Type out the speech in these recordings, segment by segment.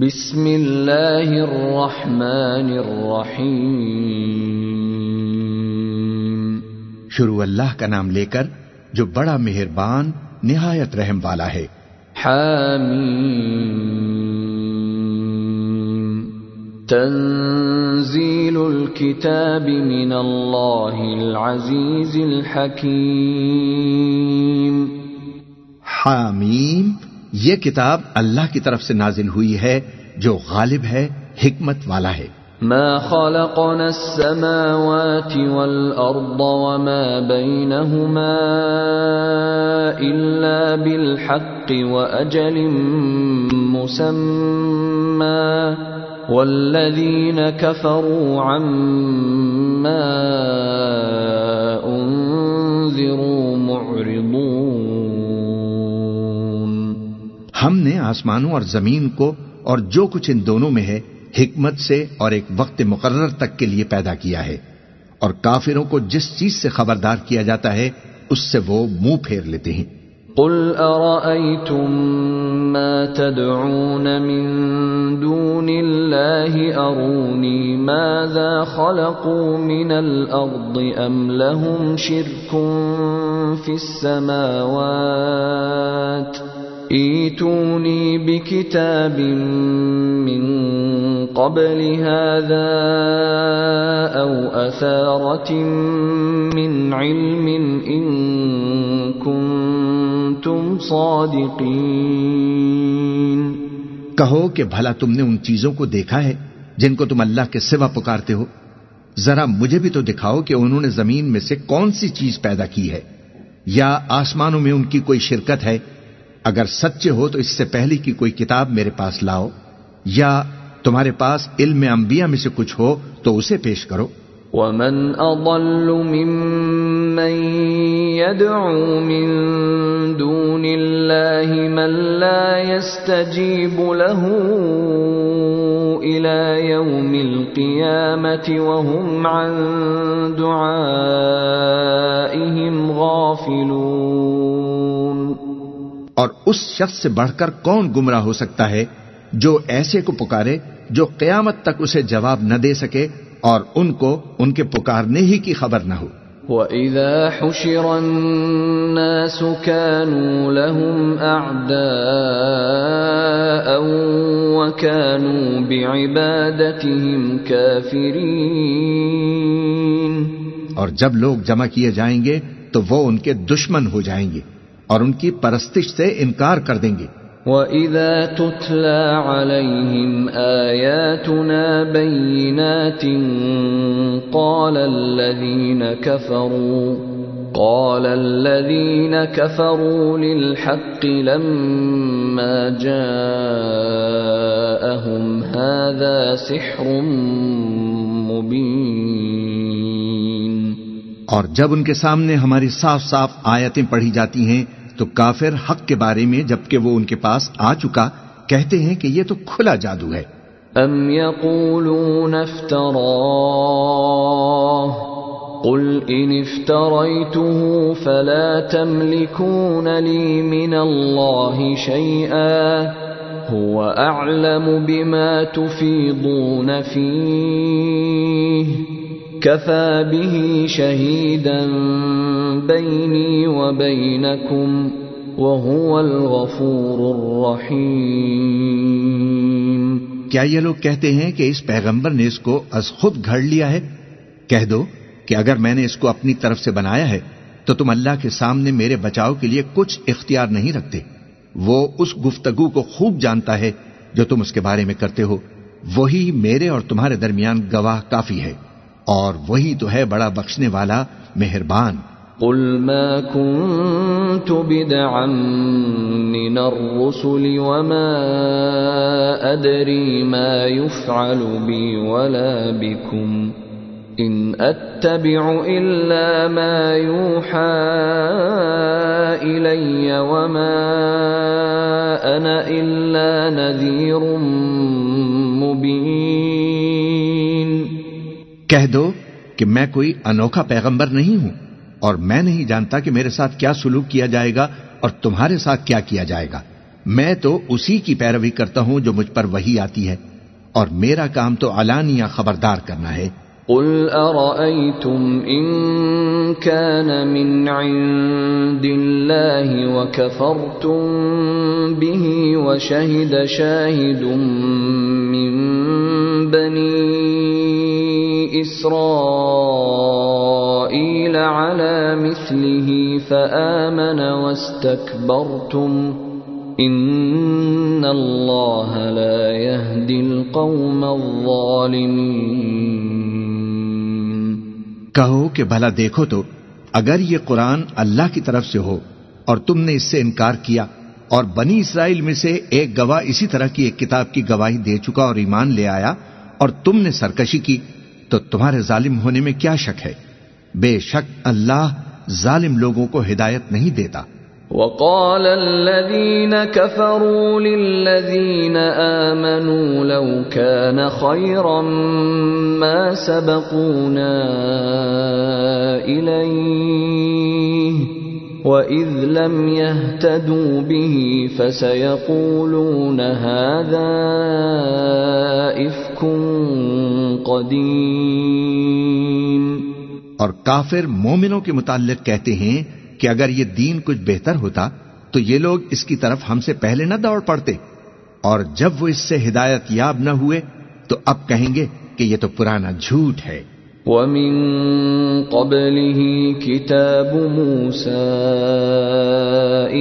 بسم اللہ الرحمن الرحیم۔ شروع اللہ کا نام لے کر جو بڑا مہربان نہایت رحم والا ہے۔ حامیم۔ تنزیل الكتاب من اللہ العزیز الحکیم۔ حامیم۔ یہ کتاب اللہ کی طرف سے نازل ہوئی ہے، جو غالب ہے، حکمت والا ہے۔ ما خلقنا السماوات والأرض وما بينهما إلا بالحق وأجل مسمى والذين كفروا عما أنذروا ہم نے آسمانوں اور زمین کو اور جو کچھ ان دونوں میں ہے، حکمت سے اور ایک وقت مقرر تک کے لیے پیدا کیا ہے۔ اور کافروں کو جس چیز سے خبردار کیا جاتا ہے، اس سے وہ منہ پھیر لیتے ہیں۔ قل أرأيتم ما تدعون من دون الله أروني ماذا خلقوا من الأرض أم لهم شرك في السماوات؟ ايتوني بكتاب من قبل هذا أو أثارة من علم إن كنتم صادقين. کہو کہ بھلا تم نے ان چیزوں کو دیکھا ہے جن کو تم اللہ کے سوا پکارتے ہو۔ ذرا مجھے بھی تو دکھاؤ کہ انہوں نے زمین میں سے کون سی چیز پیدا کی ہے۔ یا آسمانوں میں ان کی کوئی شرکت ہے اگر سچے ہو تو اس سے پہلے کی کوئی کتاب میرے پاس لاؤ، یا تمہارے پاس علم انبیاء میں سے کچھ ہو تو اسے پیش کرو۔ ومن اضل ممن يدعو من دون الله من لا يستجيب له الى يوم القيامه وهم عن دعائهم غافلون اور اس شخص سے بڑھ کر کون گمراہ ہو سکتا ہے جو ایسے کو پکارے جو قیامت تک اسے جواب نہ دے سکے اور ان کو ان کے پکارنے ہی کی خبر نہ ہو۔ وَإِذَا حُشِرَ النَّاسُ كَانُوا لَهُمْ أَعْدَاءً وَكَانُوا بِعِبَادَتِهِمْ كَافِرِينَ۔ اور جب لوگ جمع کیے جائیں گے تو وہ ان کے دشمن ہو جائیں گے۔ اور ان کی پرستش سے انکار کر دیں گے۔ وَإِذَا تُتْلَى عَلَيْهِمْ آيَاتُنَا بَيِّنَاتٍ قَالَ الَّذِينَ كَفَرُوا قَالَ الَّذِينَ كَفَرُوا لِلْحَقِّ لَمَّا جَاءَهُمْ هَذَا سِحْرٌ مُبِينٌ۔ اور جب ان کے سامنے ہماری صاف صاف آیتیں پڑھی جاتی ہیں تو کافر حق کے بارے میں جبکہ وہ ان کے پاس آ چکا، کہتے ہیں کہ یہ تو کھلا جادو ہے۔ ام يقولون افتراه، قل ان افتريته فلا تملكون لي من الله شيئا، هو اعلم بما تفيضون فيه۔ كفى به شهيدا بيني وبينكم وهو الغفور الرحيم کیا یہ لوگ کہتے ہیں کہ اس پیغمبر نے اس کو از خود گھڑ لیا ہے؟ کہہ دو کہ اگر میں نے اس کو اپنی طرف سے بنایا ہے، تو تم اللہ کے سامنے میرے بچاؤ کے لیے کچھ اختیار نہیں رکھتے۔ وہ اس گفتگو کو خوب جانتا ہے جو تم اس کے بارے میں کرتے ہو۔ وہی میرے اور تمہارے درمیان گواہ کافی ہے۔ اور وہی تو ہے بڑا بخشنے والا مہربان۔ قل ما كنت بدعا من الرسل وما أدري ما يفعل بي ولا بكم إن أتبع إلا ما يوحى إلي وما أنا إلا نذير مبين۔ کہہ دو کہ میں کوئی انوکھا پیغمبر نہیں ہوں اور میں نہیں جانتا کہ میرے ساتھ کیا سلوک کیا جائے گا اور تمہارے ساتھ کیا کیا جائے گا۔ میں تو اسی کی پیروی کرتا ہوں جو مجھ پر وہی آتی ہے اور میرا کام تو علانیہ خبردار کرنا ہے۔ قل أرأيتم إن كان من عند الله وكفرتم به وشهد شاهد من بني إسرائيل على مثله فآمن واستكبرتم إن الله لا يهدي القوم الظالمين کہو کہ بھلا دیکھو تو اگر یہ قرآن اللہ کی طرف سے ہو اور تم نے اس سے انکار کیا اور بنی اسرائیل میں سے ایک گواہ اسی طرح کی ایک کتاب کی گواہی دے چکا اور ایمان لے آیا اور تم نے سرکشی کی تو تمہارے ظالم ہونے میں کیا شک ہے؟ بے شک اللہ ظالم لوگوں کو ہدایت نہیں دیتا۔ وقال الذين كفروا للذين آمنوا لو كان خيرا ما سبقونا إليه. وإذ لم يهتدوا به فسيقولون هذا إفك قديم اور کافر مومنوں کے متعلق کہتے ہیں کہ اگر یہ دین کچھ بہتر ہوتا تو یہ لوگ اس کی طرف ہم سے پہلے نہ دوڑ پڑتے اور جب وہ اس سے ہدایت یاب نہ ہوئے تو اب کہیں گے کہ یہ تو پرانا جھوٹ ہے۔ ومن قبله كتاب موسى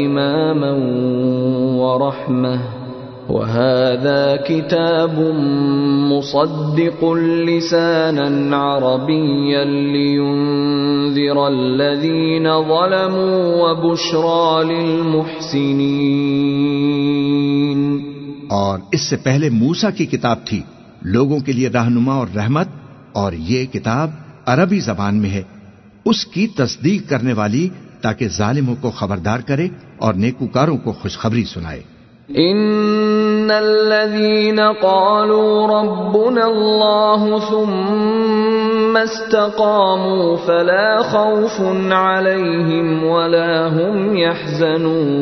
إماما ورحمة. وهذا كتاب مصدق لسانا عربيا لينذر الذين ظلموا وبشرى للمحسنين. اور اس سے پہلے موسا کی کتاب تھی لوگوں کے لیے رہنما اور رحمت اور یہ کتاب عربی زبان میں ہے۔ اس کی تصدیق کرنے والی تاکہ ظالموں کو خبردار کرے اور نیکوکاروں کو خوشخبری سنائے۔ ان الذين قالوا ربنا الله ثم استقاموا فلا خوف عليهم ولا هم يحزنون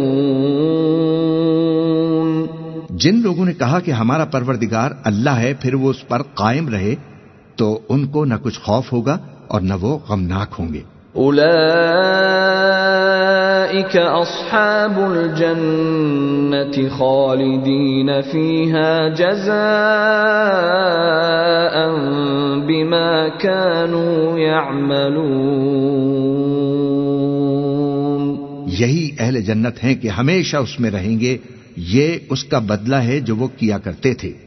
جن لوگوں نے کہا کہ ہمارا پروردگار اللہ ہے پھر وہ اس پر قائم رہے۔ تو ان کو نہ کچھ خوف ہوگا اور نہ وہ غمناک ہوں گے۔ اصحاب الجنة خالدين فيها جزاء بما كانوا يعملون یہی اہل جنت ہیں کہ ہمیشہ اس میں رہیں گے یہ اس کا بدلہ ہے جو وہ کیا کرتے تھے۔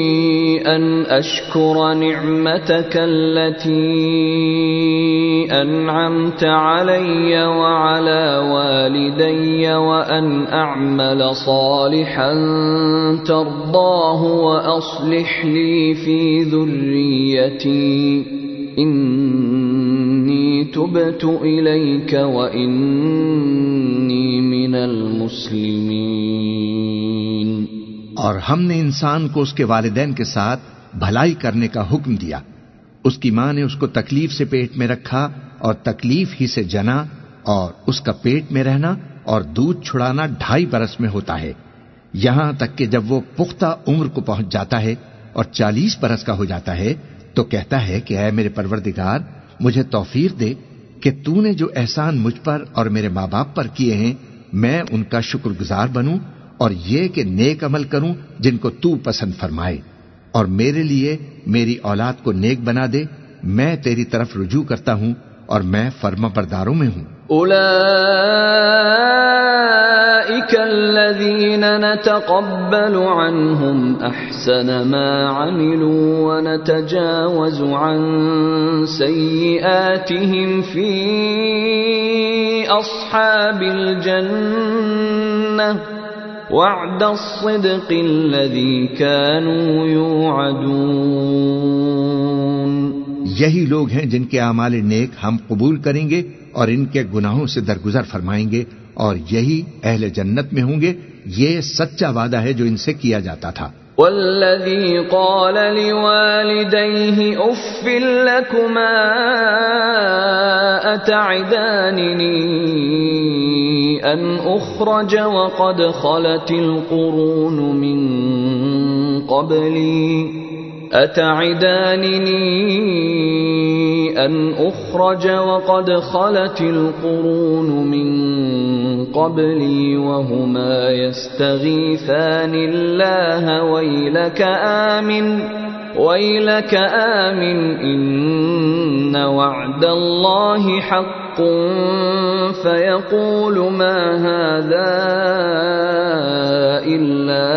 أن أشكر نعمتك التي أنعمت علي وعلى والدي وأن أعمل صالحا ترضاه وأصلح لي في ذريتي. إني تبت إليك وإني من المسلمين. اور ہم نے انسان کو اس کے والدین کے ساتھ بھلائی کرنے کا حکم دیا۔ اس کی ماں نے اس کو تکلیف سے پیٹ میں رکھا اور تکلیف ہی سے جنا اور اس کا پیٹ میں رہنا اور دودھ چھڑانا ڈھائی برس میں ہوتا ہے۔ یہاں تک کہ جب وہ پختہ عمر کو پہنچ جاتا ہے اور چالیس برس کا ہو جاتا ہے تو کہتا ہے کہ اے میرے پروردگار، مجھے توفیر دے کہ تو نے جو احسان مجھ پر اور میرے ماں باپ پر کیے ہیں، میں ان کا شکر گزار بنوں اور یہ کہ نیک عمل کروں جن کو تو پسند فرمائے، اور میرے لیے میری اولاد کو نیک بنا دے، میں تیری طرف رجوع کرتا ہوں اور میں فرما برداروں میں ہوں۔ أولئك الذين نتقبل عنهم أحسن ما عملوا ونتجاوز عن سيئاتهم في أصحاب الجنة وعد الصدق الذي كانوا يوعدون۔ یہی لوگ ہیں جن کے اعمال نیک ہم قبول کریں گے اور ان کے گناہوں سے درگزر فرمائیں گے اور یہی اہل جنت میں ہوں گے۔ یہ سچا وعدہ ہے جو ان سے کیا جاتا تھا۔ والذي قال لوالديه اف لكما اتعدانني ان اخرج وقد خلت القرون من قبلي اتعدانني ان اخرج وقد خلت القرون من قبلي وهما يستغيثان الله ويلك آمن ويلك آمن إن وعد الله حق فيقول ما هذا إلا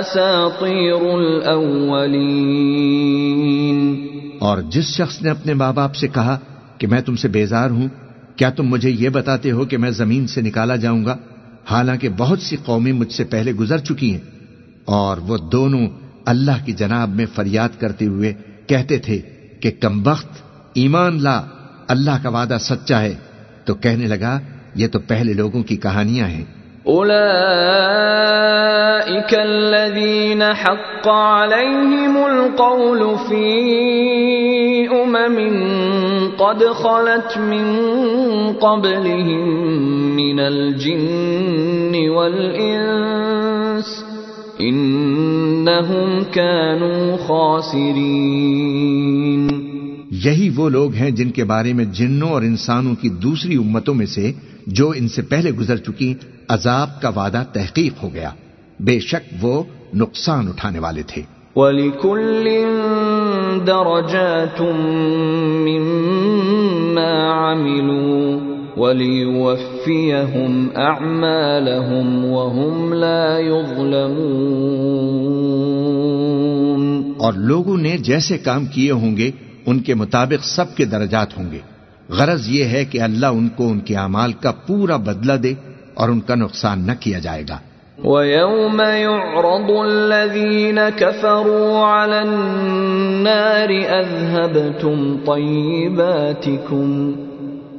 أساطير الأولين. اور جس شخص نے اپنے ماں باپ سے کہا کہ میں تم سے بیزار ہوں، کیا تم مجھے یہ بتاتے ہو کہ میں زمین سے نکالا جاؤں گا؟ حالانکہ بہت سی قومیں مجھ سے پہلے گزر چکی ہیں۔ اور وہ دونوں اللہ کی جناب میں فریاد کرتے ہوئے کہتے تھے کہ کم وقت ایمان لا اللہ کا وعدہ سچا ہے تو کہنے لگا، یہ تو پہلے لوگوں کی کہانیاں ہیں۔ أولئك الذين حق عليهم القول في أمم قد خلت من قبلهم من الجن والإنس إنهم كانوا خاسرين یہی وہ لوگ ہیں جن کے بارے میں جنوں اور انسانوں کی دوسری امتوں میں سے جو ان سے پہلے گزر چکی عذاب کا وعدہ تحقیق ہو گیا۔ بے شک وہ نقصان اٹھانے والے تھے۔ وَلِكُلٍّ دَرَجَاتٌ مِّمَّا عَمِلُوا وَلِيُوَفِّيَهُمْ أَعْمَالَهُمْ وَهُمْ لَا يُظْلَمُونَ۔ اور لوگوں نے جیسے کام کیے ہوں گے ان کے مطابق سب کے درجات ہوں گے۔ غرض یہ ہے کہ اللہ ان کو ان کے اعمال کا پورا بدلہ دے اور ان کا نقصان نہ کیا جائے گا۔ وَيَوْمَ يُعْرَضُ الَّذِينَ كَفَرُوا عَلَى النَّارِ أَذْهَبْتُمْ طَيِّبَاتِكُمْ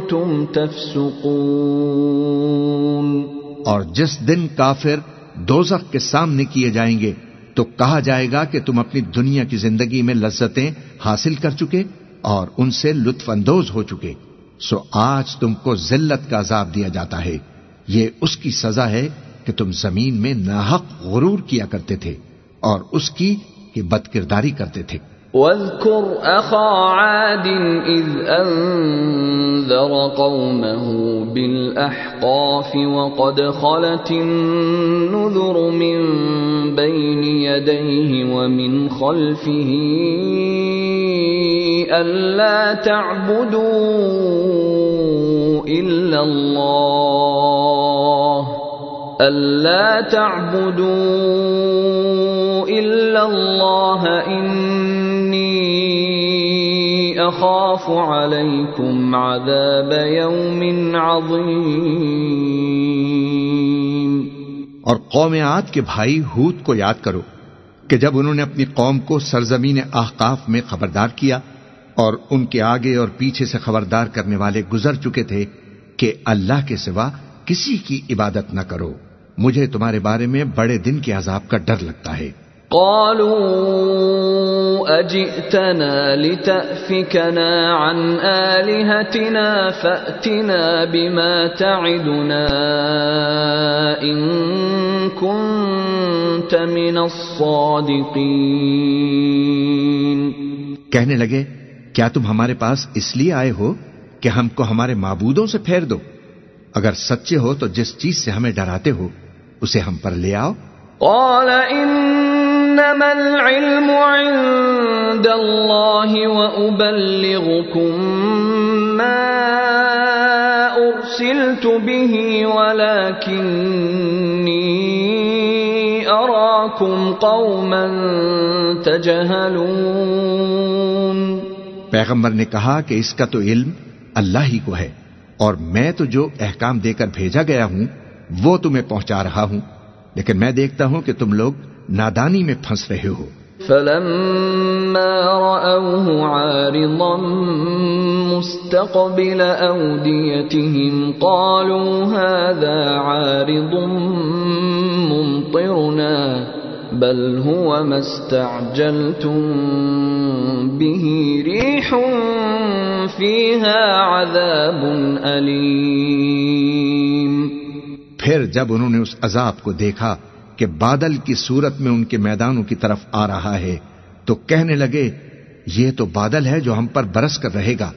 تَفْسُقُونَ۔ اور جس دن کافر دوزخ کے سامنے کیے جائیں گے، تو کہا جائے گا کہ تم اپنی دنیا کی زندگی میں لذتیں حاصل کر چکے اور ان سے لطف اندوز ہو چکے۔ سو آج تم کو ذلت کا عذاب دیا جاتا ہے۔ یہ اس کی سزا ہے کہ تم زمین میں ناحق غرور کیا کرتے تھے اور اس کی کہ بد کرداری کرتے تھے۔ واذكر أخا عاد إذ أنذر قومه بالأحقاف وقد خلت النذر من بين يديه ومن خلفه ألا تعبدوا إلا الله ألا تعبدوا إلا الله إني أخاف عليكم عذاب يوم عظيم اور قوم عاد کے بھائی ہود کو یاد کرو کہ جب انہوں نے اپنی قوم کو سرزمین احقاف میں خبردار کیا اور ان کے آگے اور پیچھے سے خبردار کرنے والے گزر چکے تھے کہ اللہ کے سوا کسی کی عبادت نہ کرو، مجھے تمہارے بارے میں بڑے دن کے عذاب کا ڈر لگتا ہے۔ قالوا أجئتنا لتأفكنا عن آلهتنا فأتنا بما تعدنا إن كنت من الصادقين. کہنے لگے کیا تم ہمارے پاس اس لیے آئے ہو کہ ہم کو ہمارے معبودوں سے پھیر دو؟ اگر سچے ہو تو جس چیز سے ہمیں ڈراتے ہو اسے ہم پر لے آؤ۔ قال انما العلم عند الله وابلغكم ما ارسلت به ولكني اراكم قوما تجهلون پیغمبر نے کہا کہ اس کا تو علم اللہ ہی کو ہے اور میں تو جو احکام دے کر بھیجا گیا ہوں وہ تمہیں پہنچا رہا ہوں لیکن میں دیکھتا ہوں کہ تم لوگ نادانی میں پھنس رہے ہو۔ فلما رأوه عارضا مستقبل أوديتهم قالوا هذا عارض ممطرنا بل هو ما استعجلتم به ريح فيها عذاب أليم۔ پھر جب انہوں نے اس عذاب کو دیکھا کہ بادل کی صورت میں ان کے میدانوں کی طرف آ رہا ہے، تو کہنے لگے، یہ تو بادل ہے جو ہم پر برس کر رہے گا۔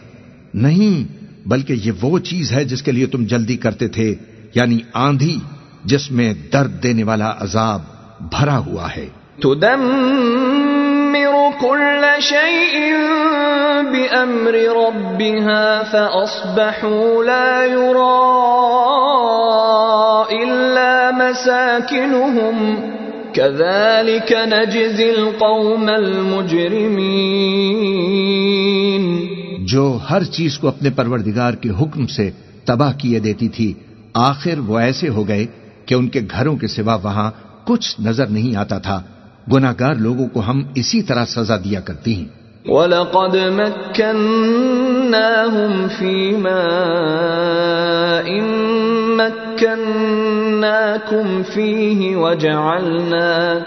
نہیں، بلکہ یہ وہ چیز ہے جس کے لیے تم جلدی کرتے تھے یعنی آندھی، جس میں درد دینے والا عذاب بھرا ہوا ہے۔ تدم كل شيء بأمر ربها فأصبحوا لا يرى إلا مساكنهم كذلك نجزي القوم المجرمين. جو ہر چیز کو اپنے پروردگار کے حکم سے تباہ کیے دیتی تھی، آخر وہ ایسے ہو گئے کہ ان کے گھروں کے سوا وہاں کچھ نظر نہیں آتا تھا۔ گناگار لوگوں کو ہم اسی طرح سزا دیا کرتی ہیں۔ وَلَقَدْ مَكَّنَّاهُمْ فِي مَاءٍ مَكَّنَّاكُمْ فِيهِ وَجَعَلْنَا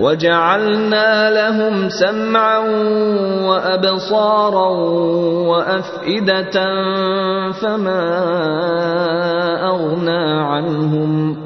وَجَعَلْنَا لَهُمْ سَمْعًا وَأَبْصَارًا وَأَفْئِدَةً فَمَا أَغْنَى عَنْهُمْ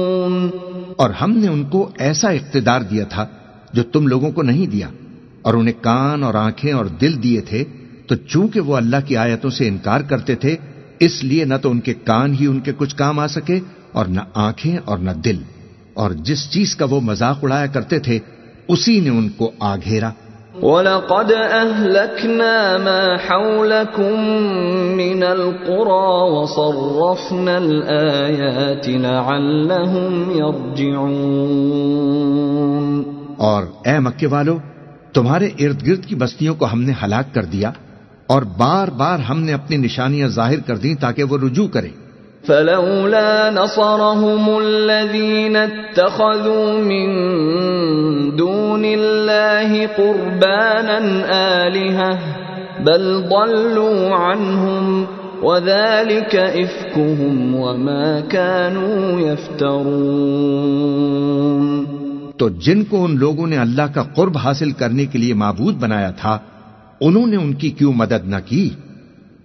اور ہم نے ان کو ایسا اقتدار دیا تھا جو تم لوگوں کو نہیں دیا، اور انہیں کان اور آنکھیں اور دل دیے تھے، تو چونکہ وہ اللہ کی آیتوں سے انکار کرتے تھے، اس لیے نہ تو ان کے کان ہی ان کے کچھ کام آ سکے، اور نہ آنکھیں اور نہ دل۔ اور جس چیز کا وہ مذاق اڑایا کرتے تھے، اسی نے ان کو آ گھیرا وَلَقَدْ أَهْلَكْنَا مَا حَوْلَكُمْ مِنَ الْقُرَى وَصَرَّفْنَا الْآيَاتِ لَعَلَّهُمْ يَرْجِعُونَ اور اے مکے والو، تمہارے ارد گرد کی بستیوں کو ہم نے ہلاک کر دیا اور بار بار ہم نے اپنی نشانیاں ظاہر کر دیں تاکہ وہ رجوع کریں۔ فلولا نصرهم الذين اتخذوا من دون الله قربانا آلهة بل ضلوا عنهم وذلك إفكهم وما كانوا يفترون تو جن کو ان لوگوں نے اللہ کا قرب حاصل کرنے کے لیے معبود بنایا تھا، انہوں نے ان کی کیوں مدد نہ کی؟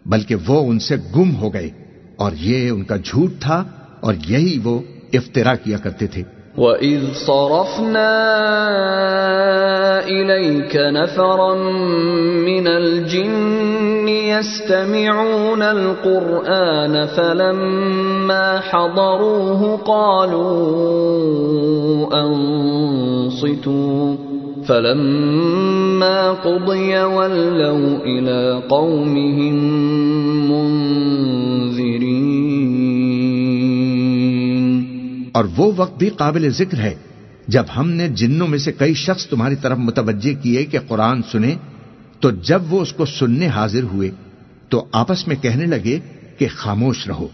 بلکہ وہ ان سے گم ہو گئے۔ اور یہ ان کا جھوٹ تھا اور یہی وہ افطرا کیا کرتے تھے۔ وَإِذْ صَرَفْنَا إِلَيْكَ نَفَرًا مِنَ الْجِنِّ يَسْتَمِعُونَ الْقُرْآنَ فَلَمَّا حَضَرُوهُ قَالُوا أَنصِتُوا فَلَمَّا قُضِيَ وَلَّوْا إِلَى قَوْمِهِمْ اور وہ وقت بھی قابل ذکر ہے جب ہم نے جنوں میں سے کئی شخص تمہاری طرف متوجہ کیے کہ قرآن سنیں، تو جب وہ اس کو سننے حاضر ہوئے، تو آپس میں کہنے لگے کہ خاموش رہو۔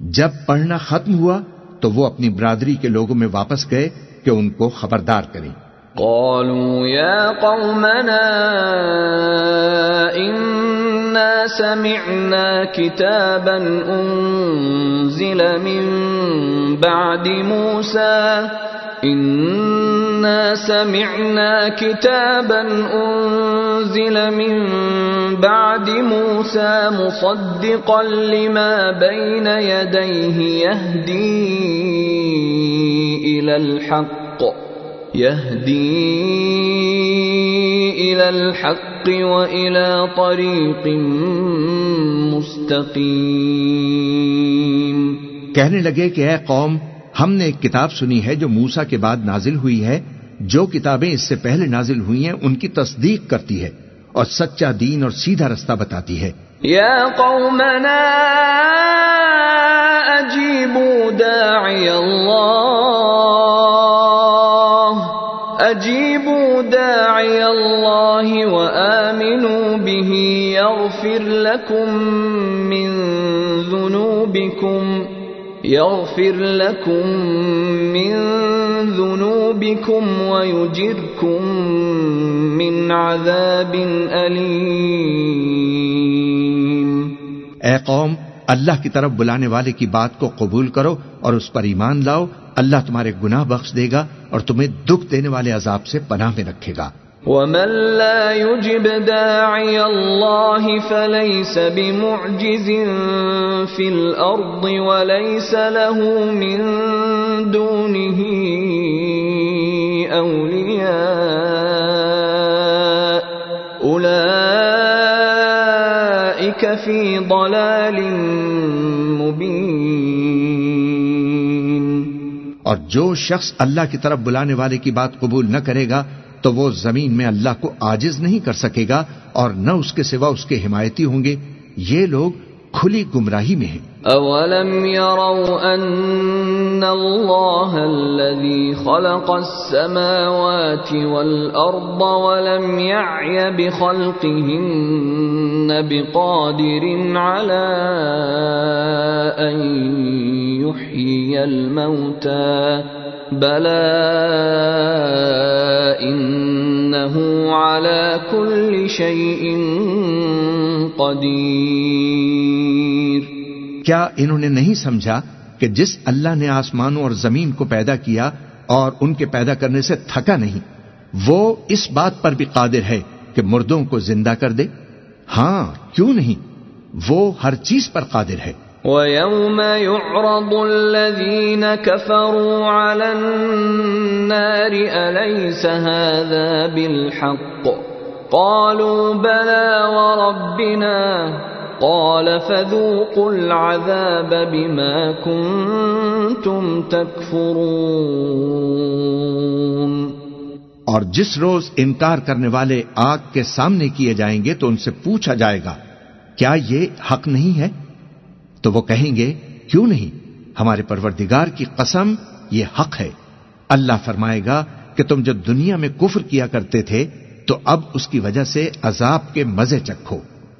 جب پڑھنا ختم ہوا، تو وہ اپنی برادری کے لوگوں میں واپس گئے کہ ان کو خبردار کریں۔ قالوا يا قومنا سمعنا كتابا أنزل من بعد موسى إنا سمعنا كتابا أنزل من بعد موسى مصدقا لما بين يديه يهدي إلى الحق، يهدي إلى الحق. وإلى طريق مستقيم۔ کہنے لگے کہ اے قوم ہم نے ایک کتاب سنی ہے جو موسا کے بعد نازل ہوئی ہے۔ جو کتابیں اس سے پہلے نازل ہوئی ہیں ان کی تصدیق کرتی ہے اور سچا دین اور سیدھا رستہ بتاتی ہے۔ يا قومنا أجيبوا داعي الله أجيبوا داعي الله وآمنوا به يغفر لكم من ذنوبكم يغفر لكم من ذنوبكم ويجركم من عذاب أليم اے قوم اللہ کی طرف بلانے والے کی بات کو قبول کرو اور اس پر ایمان لاؤ، اللہ تمہارے گناہ بخش دے گا اور تمہیں دکھ دینے والے عذاب سے پناہ میں رکھے گا۔ ومن لا يجب داعي الله فليس بمعجز في الأرض وليس له من دونه أولياء لفی ضلال مبین اور جو شخص اللہ کی طرف بلانے والے کی بات قبول نہ کرے گا، تو وہ زمین میں اللہ کو آجز نہیں کر سکے گا اور نہ اس کے سوا اس کے حمایتی ہوں گے۔ یہ لوگ کھلی گمراہی میں ہیں۔ أولم يروا أن الله الذي خلق السماوات والأرض ولم يعي بخلقهن بقادر على أن يحيي الموتى، بلى إنه على كل شيء قدير کیا انہوں نے نہیں سمجھا کہ جس اللہ نے آسمانوں اور زمین کو پیدا کیا اور ان کے پیدا کرنے سے تھکا نہیں، وہ اس بات پر بھی قادر ہے کہ مردوں کو زندہ کر دے؟ ہاں کیوں نہیں؟ وہ ہر چیز پر قادر ہے۔ ويوم يعرض الذين كفروا على النار أليس هذا بالحق؟ قالوا بلى وربنا قال فذوقوا العذاب بما كنتم تكفرون اور جس روز انکار کرنے والے آگ کے سامنے کیے جائیں گے تو ان سے پوچھا جائے گا، کیا یہ حق نہیں ہے؟ تو وہ کہیں گے، کیوں نہیں؟ ہمارے پروردگار کی قسم، یہ حق ہے۔ اللہ فرمائے گا کہ تم جو دنیا میں کفر کیا کرتے تھے، تو اب اس کی وجہ سے عذاب کے مزے چکھو۔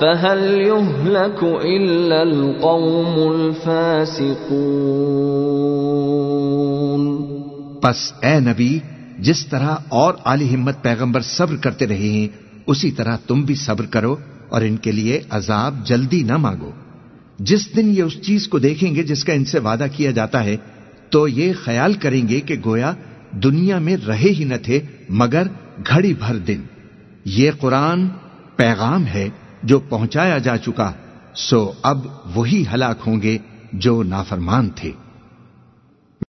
فهل يهلك إلا القوم الفاسقون؟ پس اے نبی، جس طرح اور عالی ہمت پیغمبر صبر کرتے رہے ہیں، اسی طرح تم بھی صبر کرو اور ان کے لیے عذاب جلدی نہ مانگو۔ جس دن یہ اس چیز کو دیکھیں گے جس کا ان سے وعدہ کیا جاتا ہے، تو یہ خیال کریں گے کہ گویا دنیا میں رہے ہی نہ تھے مگر گھڑی بھر دن۔ یہ قرآن پیغام ہے۔ جو پہنچایا جا چکا سو اب وہی ہلاک ہوں گے جو نافرمان تھے۔